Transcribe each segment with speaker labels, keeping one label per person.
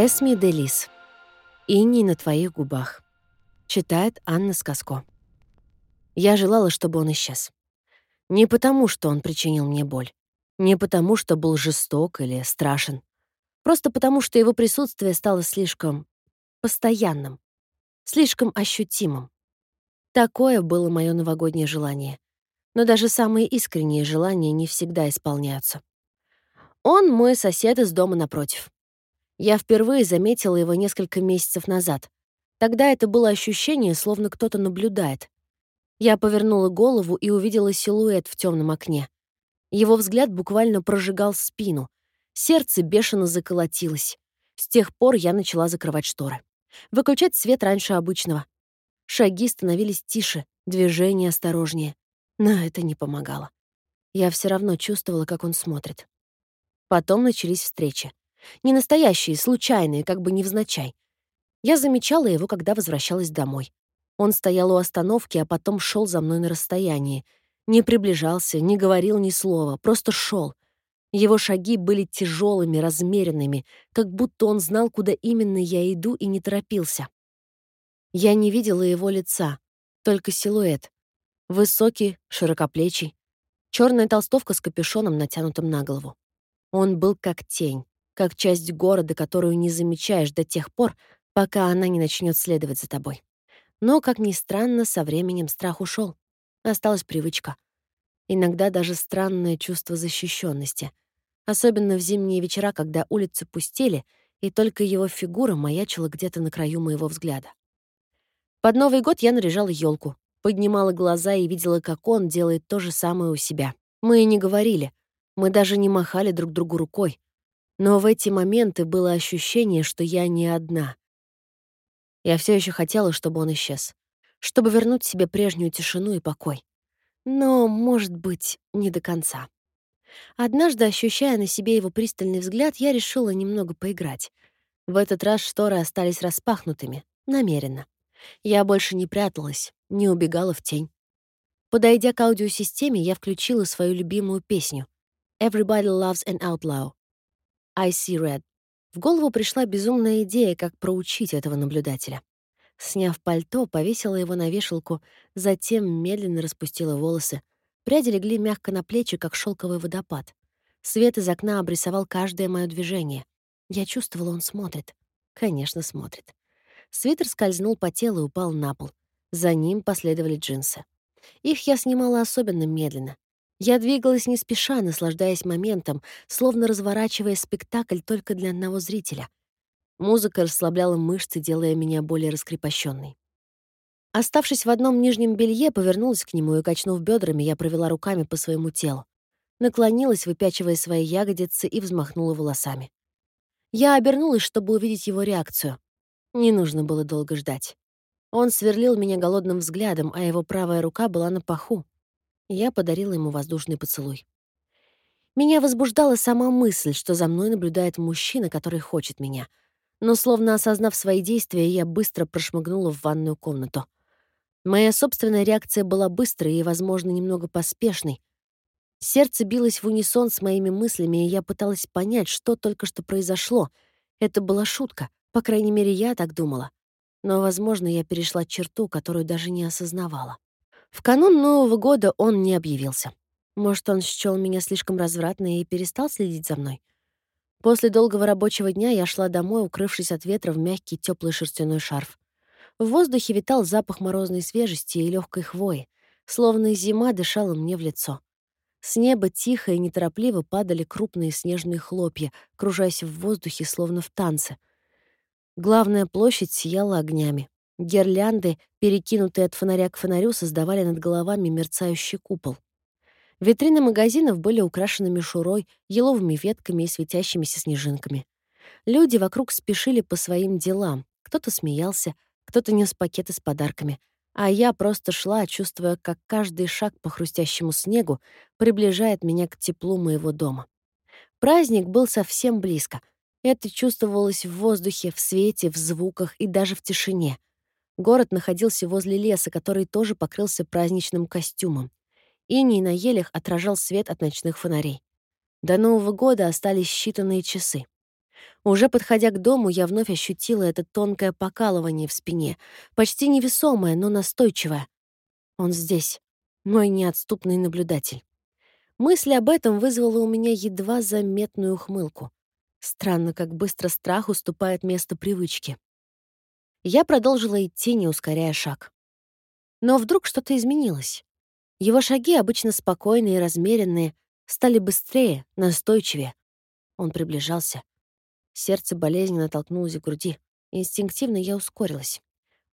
Speaker 1: Эсми Делис. «Иней на твоих губах». Читает Анна Сказко. Я желала, чтобы он исчез. Не потому, что он причинил мне боль. Не потому, что был жесток или страшен. Просто потому, что его присутствие стало слишком постоянным, слишком ощутимым. Такое было мое новогоднее желание. Но даже самые искренние желания не всегда исполняются. Он мой сосед из дома напротив. Я впервые заметила его несколько месяцев назад. Тогда это было ощущение, словно кто-то наблюдает. Я повернула голову и увидела силуэт в темном окне. Его взгляд буквально прожигал спину. Сердце бешено заколотилось. С тех пор я начала закрывать шторы. Выключать свет раньше обычного. Шаги становились тише, движения осторожнее. Но это не помогало. Я все равно чувствовала, как он смотрит. Потом начались встречи. Не настоящие, случайные, как бы невзначай. Я замечала его, когда возвращалась домой. Он стоял у остановки, а потом шел за мной на расстоянии. Не приближался, не говорил ни слова, просто шел. Его шаги были тяжелыми, размеренными, как будто он знал, куда именно я иду, и не торопился. Я не видела его лица, только силуэт. Высокий, широкоплечий. Черная толстовка с капюшоном, натянутым на голову. Он был как тень как часть города, которую не замечаешь до тех пор, пока она не начнет следовать за тобой. Но, как ни странно, со временем страх ушел. Осталась привычка. Иногда даже странное чувство защищенности, Особенно в зимние вечера, когда улицы пустели, и только его фигура маячила где-то на краю моего взгляда. Под Новый год я наряжала елку, поднимала глаза и видела, как он делает то же самое у себя. Мы и не говорили. Мы даже не махали друг другу рукой. Но в эти моменты было ощущение, что я не одна. Я все еще хотела, чтобы он исчез, чтобы вернуть себе прежнюю тишину и покой. Но, может быть, не до конца. Однажды, ощущая на себе его пристальный взгляд, я решила немного поиграть. В этот раз шторы остались распахнутыми, намеренно. Я больше не пряталась, не убегала в тень. Подойдя к аудиосистеме, я включила свою любимую песню «Everybody Loves an Outlaw» I See Red. В голову пришла безумная идея, как проучить этого наблюдателя. Сняв пальто, повесила его на вешалку, затем медленно распустила волосы. Пряди легли мягко на плечи, как шелковый водопад. Свет из окна обрисовал каждое мое движение. Я чувствовала, он смотрит. Конечно, смотрит. Свитер скользнул по телу и упал на пол. За ним последовали джинсы. Их я снимала особенно медленно. Я двигалась не спеша, наслаждаясь моментом, словно разворачивая спектакль только для одного зрителя. Музыка расслабляла мышцы, делая меня более раскрепощенной. Оставшись в одном нижнем белье, повернулась к нему и, качнув бедрами, я провела руками по своему телу. Наклонилась, выпячивая свои ягодицы, и взмахнула волосами. Я обернулась, чтобы увидеть его реакцию. Не нужно было долго ждать. Он сверлил меня голодным взглядом, а его правая рука была на паху. Я подарила ему воздушный поцелуй. Меня возбуждала сама мысль, что за мной наблюдает мужчина, который хочет меня. Но, словно осознав свои действия, я быстро прошмыгнула в ванную комнату. Моя собственная реакция была быстрой и, возможно, немного поспешной. Сердце билось в унисон с моими мыслями, и я пыталась понять, что только что произошло. Это была шутка, по крайней мере, я так думала. Но, возможно, я перешла черту, которую даже не осознавала. В канун Нового года он не объявился. Может, он счёл меня слишком развратной и перестал следить за мной? После долгого рабочего дня я шла домой, укрывшись от ветра в мягкий теплый шерстяной шарф. В воздухе витал запах морозной свежести и легкой хвои, словно зима дышала мне в лицо. С неба тихо и неторопливо падали крупные снежные хлопья, кружась в воздухе, словно в танце. Главная площадь сияла огнями. Гирлянды, перекинутые от фонаря к фонарю, создавали над головами мерцающий купол. Витрины магазинов были украшены мишурой, еловыми ветками и светящимися снежинками. Люди вокруг спешили по своим делам. Кто-то смеялся, кто-то нес пакеты с подарками. А я просто шла, чувствуя, как каждый шаг по хрустящему снегу приближает меня к теплу моего дома. Праздник был совсем близко. Это чувствовалось в воздухе, в свете, в звуках и даже в тишине — Город находился возле леса, который тоже покрылся праздничным костюмом. Иней на елях отражал свет от ночных фонарей. До Нового года остались считанные часы. Уже подходя к дому, я вновь ощутила это тонкое покалывание в спине, почти невесомое, но настойчивое. Он здесь, мой неотступный наблюдатель. Мысль об этом вызвала у меня едва заметную ухмылку. Странно, как быстро страх уступает место привычке. Я продолжила идти, не ускоряя шаг. Но вдруг что-то изменилось. Его шаги, обычно спокойные и размеренные, стали быстрее, настойчивее. Он приближался. Сердце болезненно толкнулось в груди. Инстинктивно я ускорилась.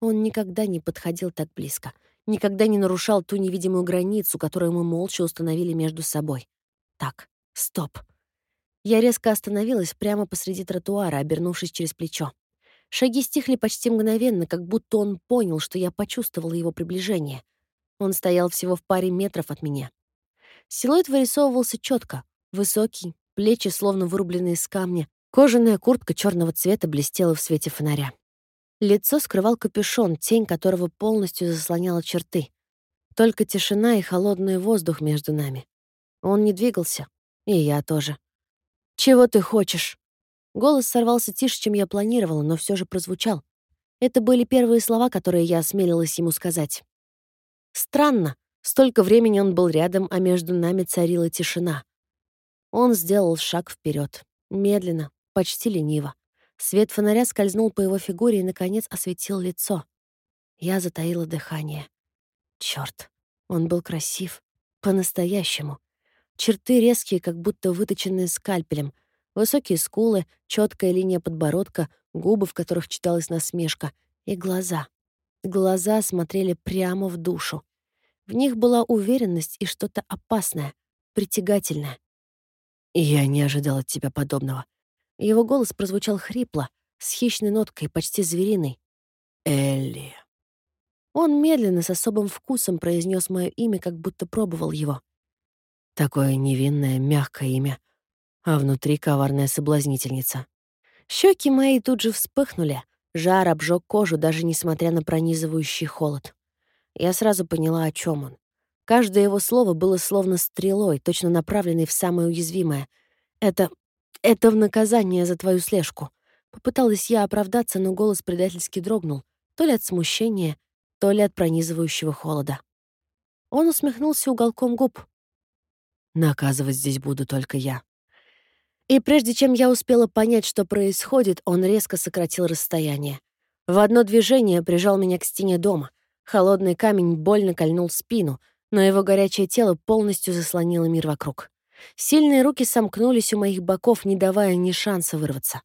Speaker 1: Он никогда не подходил так близко, никогда не нарушал ту невидимую границу, которую мы молча установили между собой. Так, стоп. Я резко остановилась прямо посреди тротуара, обернувшись через плечо. Шаги стихли почти мгновенно, как будто он понял, что я почувствовала его приближение. Он стоял всего в паре метров от меня. Силуэт вырисовывался четко, высокий, плечи словно вырубленные из камня, кожаная куртка черного цвета блестела в свете фонаря. Лицо скрывал капюшон, тень которого полностью заслоняла черты. Только тишина и холодный воздух между нами. Он не двигался, и я тоже. «Чего ты хочешь?» Голос сорвался тише, чем я планировала, но все же прозвучал. Это были первые слова, которые я осмелилась ему сказать. Странно, столько времени он был рядом, а между нами царила тишина. Он сделал шаг вперед, медленно, почти лениво. Свет фонаря скользнул по его фигуре и, наконец, осветил лицо. Я затаила дыхание. Черт, он был красив. По-настоящему. Черты резкие, как будто выточенные скальпелем. Высокие скулы, четкая линия подбородка, губы, в которых читалась насмешка, и глаза. Глаза смотрели прямо в душу. В них была уверенность и что-то опасное, притягательное. «Я не ожидал от тебя подобного». Его голос прозвучал хрипло, с хищной ноткой, почти звериной. «Элли». Он медленно, с особым вкусом произнес мое имя, как будто пробовал его. Такое невинное, мягкое имя, а внутри коварная соблазнительница. Щеки мои тут же вспыхнули, Жар обжег кожу, даже несмотря на пронизывающий холод. Я сразу поняла, о чем он. Каждое его слово было словно стрелой, точно направленной в самое уязвимое. Это... это в наказание за твою слежку. Попыталась я оправдаться, но голос предательски дрогнул, то ли от смущения, то ли от пронизывающего холода. Он усмехнулся уголком губ. «Наказывать здесь буду только я. И прежде чем я успела понять, что происходит, он резко сократил расстояние. В одно движение прижал меня к стене дома. Холодный камень больно кольнул спину, но его горячее тело полностью заслонило мир вокруг. Сильные руки сомкнулись у моих боков, не давая ни шанса вырваться.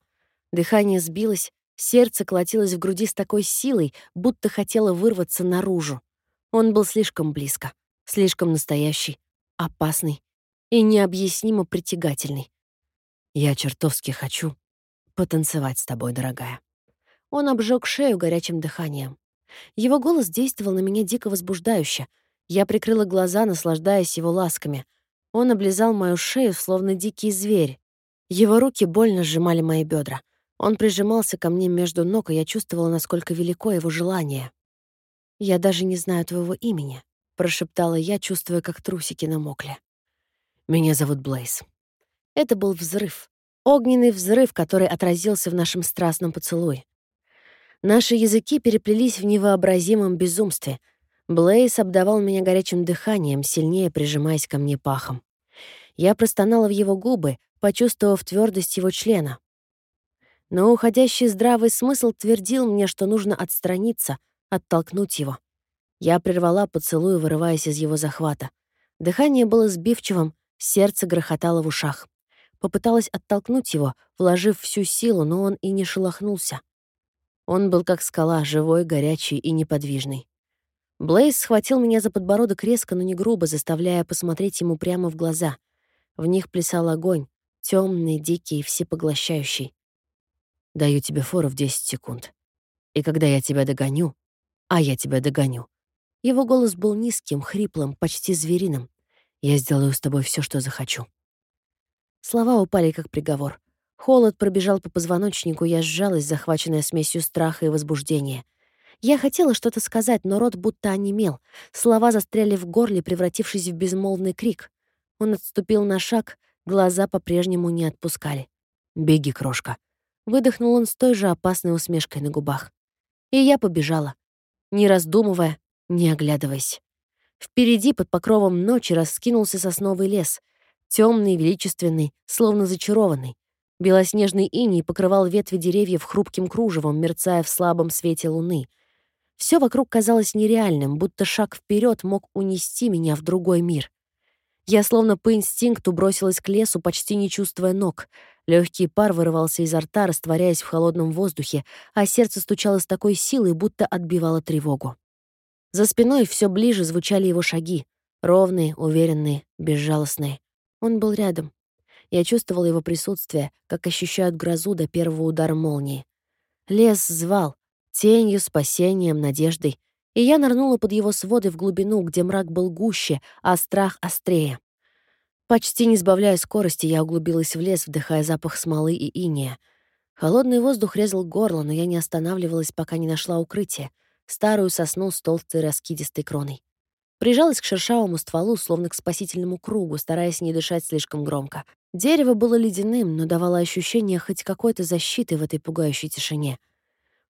Speaker 1: Дыхание сбилось, сердце колотилось в груди с такой силой, будто хотело вырваться наружу. Он был слишком близко, слишком настоящий, опасный и необъяснимо притягательный. Я чертовски хочу потанцевать с тобой, дорогая. Он обжег шею горячим дыханием. Его голос действовал на меня дико возбуждающе. Я прикрыла глаза, наслаждаясь его ласками. Он облизал мою шею, словно дикий зверь. Его руки больно сжимали мои бедра. Он прижимался ко мне между ног, и я чувствовала, насколько велико его желание. «Я даже не знаю твоего имени», — прошептала я, чувствуя, как трусики намокли. «Меня зовут Блейз. Это был взрыв. Огненный взрыв, который отразился в нашем страстном поцелуе. Наши языки переплелись в невообразимом безумстве. Блейс обдавал меня горячим дыханием, сильнее прижимаясь ко мне пахом. Я простонала в его губы, почувствовав твердость его члена. Но уходящий здравый смысл твердил мне, что нужно отстраниться, оттолкнуть его. Я прервала поцелуй, вырываясь из его захвата. Дыхание было сбивчивым, сердце грохотало в ушах. Попыталась оттолкнуть его, вложив всю силу, но он и не шелохнулся. Он был как скала, живой, горячий и неподвижный. Блейз схватил меня за подбородок резко, но не грубо, заставляя посмотреть ему прямо в глаза. В них плясал огонь, темный, дикий, всепоглощающий. «Даю тебе фору в 10 секунд. И когда я тебя догоню, а я тебя догоню». Его голос был низким, хриплым, почти звериным. «Я сделаю с тобой все, что захочу». Слова упали как приговор. Холод пробежал по позвоночнику, я сжалась, захваченная смесью страха и возбуждения. Я хотела что-то сказать, но рот будто онемел. Слова застряли в горле, превратившись в безмолвный крик. Он отступил на шаг, глаза по-прежнему не отпускали. «Беги, крошка. Выдохнул он с той же опасной усмешкой на губах. И я побежала, не раздумывая, не оглядываясь. Впереди под покровом ночи раскинулся сосновый лес, темный, величественный, словно зачарованный. Белоснежный иней покрывал ветви деревьев хрупким кружевом, мерцая в слабом свете луны. Все вокруг казалось нереальным, будто шаг вперед мог унести меня в другой мир. Я словно по инстинкту бросилась к лесу, почти не чувствуя ног. Легкий пар вырывался изо рта, растворяясь в холодном воздухе, а сердце стучало с такой силой, будто отбивало тревогу. За спиной все ближе звучали его шаги. Ровные, уверенные, безжалостные. Он был рядом. Я чувствовала его присутствие, как ощущают грозу до первого удара молнии. Лес звал, тенью, спасением, надеждой, и я нырнула под его своды в глубину, где мрак был гуще, а страх острее. Почти не сбавляя скорости, я углубилась в лес, вдыхая запах смолы и иния. Холодный воздух резал горло, но я не останавливалась, пока не нашла укрытие — старую сосну с толстой раскидистой кроной. Прижалась к шершавому стволу, словно к спасительному кругу, стараясь не дышать слишком громко. Дерево было ледяным, но давало ощущение хоть какой-то защиты в этой пугающей тишине.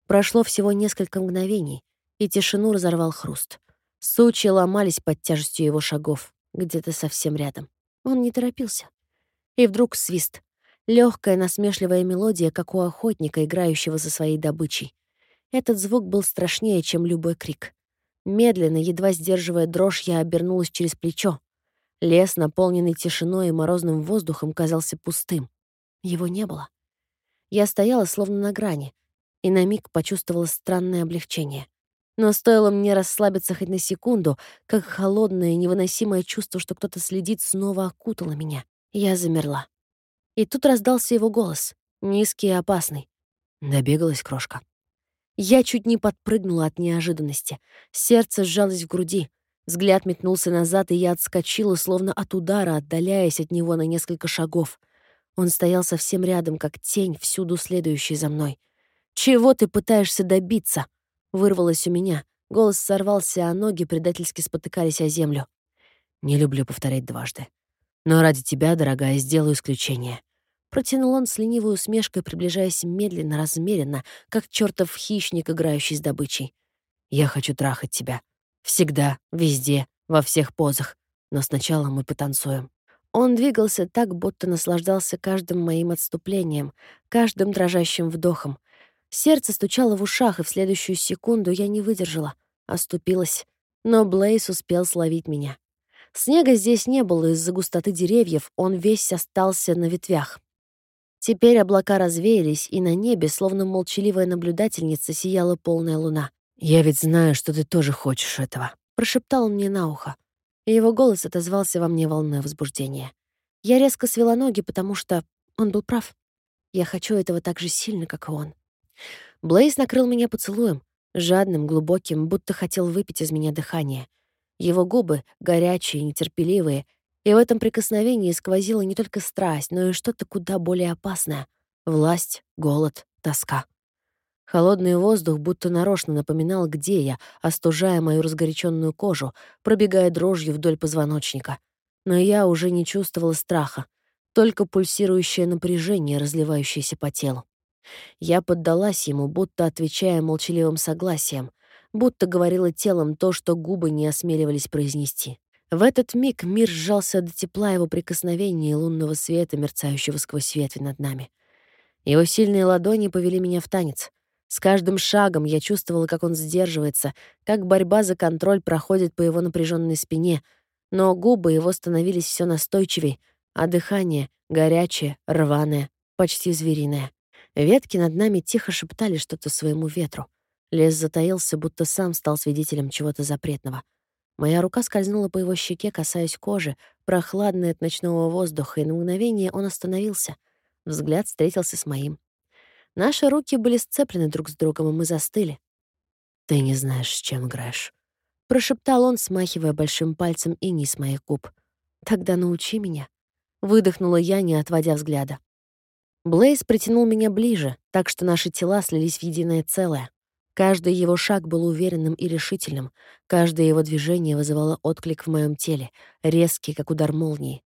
Speaker 1: Прошло всего несколько мгновений, и тишину разорвал хруст. Сучья ломались под тяжестью его шагов, где-то совсем рядом. Он не торопился. И вдруг свист. Легкая насмешливая мелодия, как у охотника, играющего за своей добычей. Этот звук был страшнее, чем любой крик. Медленно, едва сдерживая дрожь, я обернулась через плечо. Лес, наполненный тишиной и морозным воздухом, казался пустым. Его не было. Я стояла словно на грани, и на миг почувствовала странное облегчение. Но стоило мне расслабиться хоть на секунду, как холодное, невыносимое чувство, что кто-то следит, снова окутало меня. Я замерла. И тут раздался его голос, низкий и опасный. Добегалась крошка. Я чуть не подпрыгнула от неожиданности. Сердце сжалось в груди. Взгляд метнулся назад, и я отскочила, словно от удара, отдаляясь от него на несколько шагов. Он стоял совсем рядом, как тень, всюду следующий за мной. «Чего ты пытаешься добиться?» Вырвалось у меня. Голос сорвался, а ноги предательски спотыкались о землю. «Не люблю повторять дважды. Но ради тебя, дорогая, сделаю исключение». Протянул он с ленивой усмешкой, приближаясь медленно, размеренно, как чертов хищник, играющий с добычей. «Я хочу трахать тебя. Всегда, везде, во всех позах. Но сначала мы потанцуем». Он двигался так, будто наслаждался каждым моим отступлением, каждым дрожащим вдохом, Сердце стучало в ушах, и в следующую секунду я не выдержала, оступилась. Но Блейс успел словить меня. Снега здесь не было из-за густоты деревьев, он весь остался на ветвях. Теперь облака развеялись, и на небе, словно молчаливая наблюдательница, сияла полная луна. «Я ведь знаю, что ты тоже хочешь этого», — прошептал он мне на ухо. И его голос отозвался во мне волной возбуждения. Я резко свела ноги, потому что он был прав. Я хочу этого так же сильно, как и он. Блейз накрыл меня поцелуем, жадным, глубоким, будто хотел выпить из меня дыхание. Его губы горячие, нетерпеливые, и в этом прикосновении сквозила не только страсть, но и что-то куда более опасное — власть, голод, тоска. Холодный воздух будто нарочно напоминал, где я, остужая мою разгоряченную кожу, пробегая дрожью вдоль позвоночника. Но я уже не чувствовала страха, только пульсирующее напряжение, разливающееся по телу. Я поддалась ему, будто отвечая молчаливым согласием, будто говорила телом то, что губы не осмеливались произнести. В этот миг мир сжался до тепла его прикосновения и лунного света, мерцающего сквозь ветви над нами. Его сильные ладони повели меня в танец. С каждым шагом я чувствовала, как он сдерживается, как борьба за контроль проходит по его напряженной спине, но губы его становились все настойчивее, а дыхание — горячее, рваное, почти звериное. Ветки над нами тихо шептали что-то своему ветру. Лес затаился, будто сам стал свидетелем чего-то запретного. Моя рука скользнула по его щеке, касаясь кожи, прохладной от ночного воздуха, и на мгновение он остановился. Взгляд встретился с моим. Наши руки были сцеплены друг с другом, и мы застыли. «Ты не знаешь, с чем играешь», — прошептал он, смахивая большим пальцем иней с моих губ. «Тогда научи меня», — выдохнула я, не отводя взгляда. Блейз притянул меня ближе, так что наши тела слились в единое целое. Каждый его шаг был уверенным и решительным, каждое его движение вызывало отклик в моем теле, резкий, как удар молнии.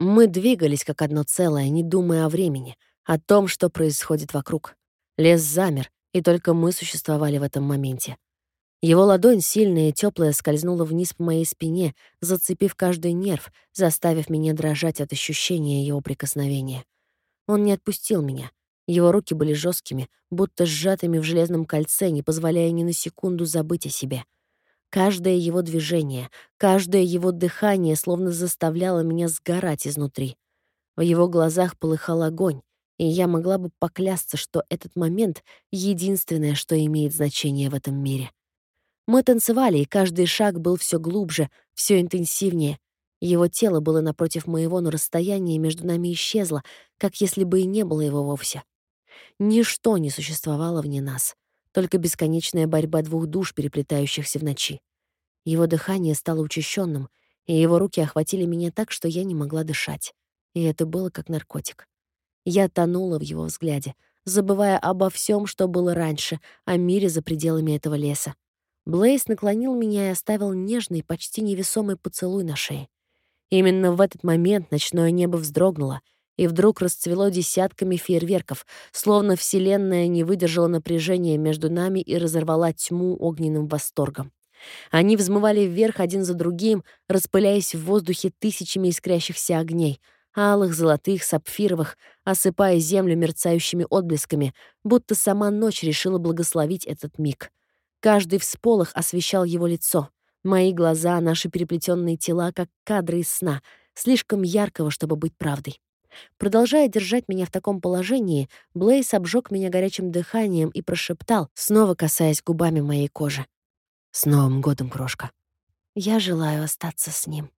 Speaker 1: Мы двигались как одно целое, не думая о времени, о том, что происходит вокруг. Лес замер, и только мы существовали в этом моменте. Его ладонь, сильная и теплая, скользнула вниз по моей спине, зацепив каждый нерв, заставив меня дрожать от ощущения его прикосновения. Он не отпустил меня. Его руки были жесткими, будто сжатыми в железном кольце, не позволяя ни на секунду забыть о себе. Каждое его движение, каждое его дыхание словно заставляло меня сгорать изнутри. В его глазах полыхал огонь, и я могла бы поклясться, что этот момент — единственное, что имеет значение в этом мире. Мы танцевали, и каждый шаг был все глубже, все интенсивнее. Его тело было напротив моего, но расстояние между нами исчезло, как если бы и не было его вовсе. Ничто не существовало вне нас, только бесконечная борьба двух душ, переплетающихся в ночи. Его дыхание стало учащенным, и его руки охватили меня так, что я не могла дышать. И это было как наркотик. Я тонула в его взгляде, забывая обо всем, что было раньше, о мире за пределами этого леса. Блейс наклонил меня и оставил нежный, почти невесомый поцелуй на шее. Именно в этот момент ночное небо вздрогнуло и вдруг расцвело десятками фейерверков, словно Вселенная не выдержала напряжения между нами и разорвала тьму огненным восторгом. Они взмывали вверх один за другим, распыляясь в воздухе тысячами искрящихся огней, алых, золотых, сапфировых, осыпая землю мерцающими отблесками, будто сама ночь решила благословить этот миг. Каждый всполох освещал его лицо. Мои глаза, наши переплетенные тела, как кадры из сна, слишком яркого, чтобы быть правдой. Продолжая держать меня в таком положении, Блейс обжег меня горячим дыханием и прошептал, снова касаясь губами моей кожи. «С Новым годом, крошка!» «Я желаю остаться с ним».